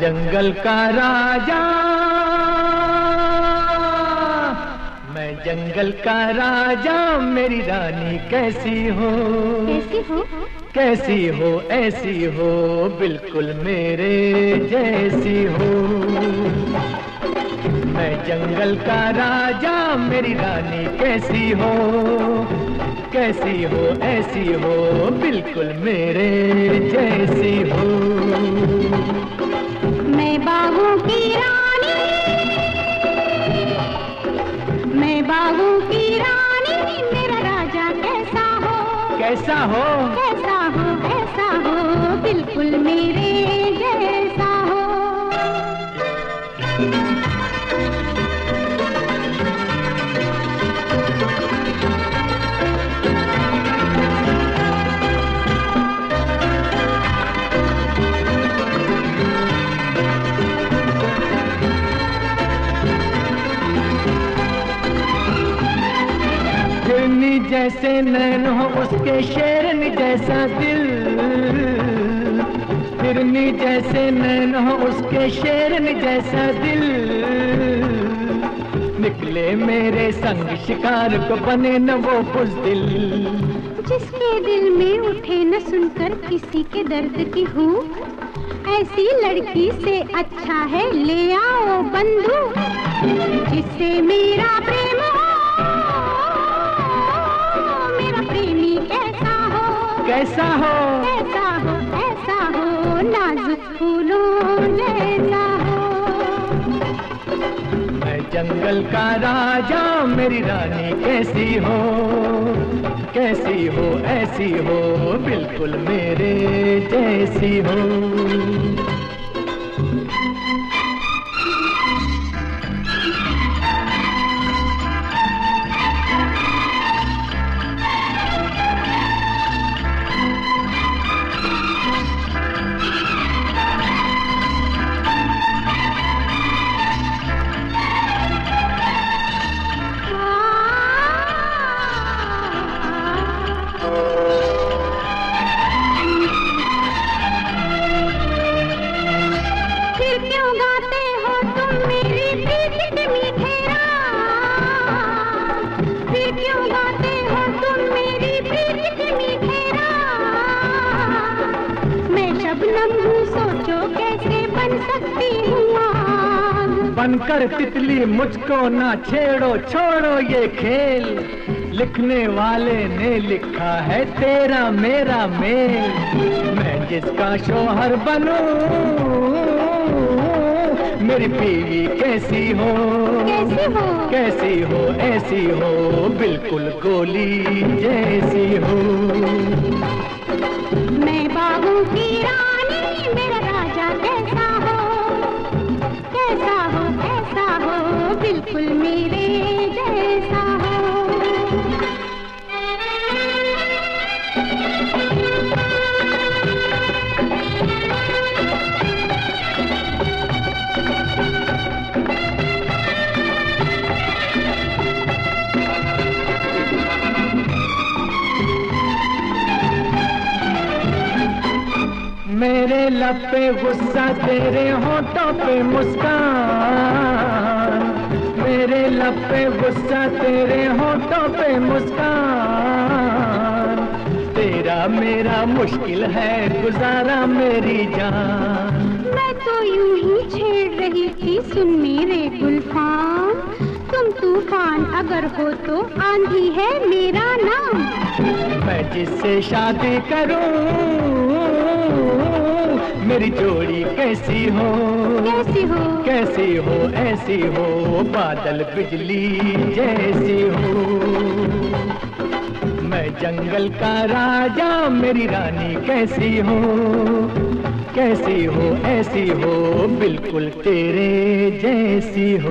जंगल का राजा। मैं जंगल का राजा मेरी रानी कैसी हो? कैसी हो? कैसी हो ऐसी हो बिल्कुल मेरे जैसी हो। मैं जंगल का राजा मेरी रानी कैसी हो? कैसी हो ऐसी हो बिल्कुल मेरे जैसी हो। मैं बागों की रानी मैं बागों की रानी मेरा राजा कैसा हो? कैसा हो? कैसा हो ऐसा हो बिल्कुल मेरे जैसे नैन हो उसके शेरन जैसा दिल। हिरनी जैसे नैन हो उसके शेरन जैसा दिल। निकले मेरे संग शिकार को बने न वो बुजदिल। जिसके दिल में उठे न सुनकर किसी के दर्द की हूँ। ऐसी लड़की से अच्छा है ले आओ बंधु, जिससे मेरा प्रेम कैसा हो, ऐसा हो ऐसा हो, नाजुक फूलों जैसा हो। मैं जंगल का राजा, मेरी रानी कैसी हो? कैसी हो, ऐसी हो, बिल्कुल मेरे जैसी हो। बनकर तितली मुझको ना छेड़ो, छोड़ो ये खेल। लिखने वाले ने लिखा है तेरा मेरा मेल। मैं जिसका शोहर बनूं मेरी बीवी कैसी हो? कैसी हो? कैसी हो ऐसी हो बिल्कुल गोली जैसी हो। मैं बाबू की रानी मेरा राजा कैसा हो? कैसा हो ऐसा हो बिल्कुल मेरे मेरे लब पे गुस्सा तेरे होठों पे मुस्कान। मेरे लब पे गुस्सा तेरे होठों पे मुस्कान। तेरा मेरा मुश्किल है गुजारा मेरी जान। मैं तो यूँ ही छेड़ रही थी सुन मेरे गुलफाम तुम तूफ़ान अगर हो तो आंधी है मेरा नाम। मैं जिससे शादी करूँ मेरी जोड़ी कैसी हो? कैसी हो? कैसी हो ऐसी हो बादल बिजली जैसी हो। मैं जंगल का राजा मेरी रानी कैसी हो? कैसी हो ऐसी हो बिल्कुल तेरे जैसी हो।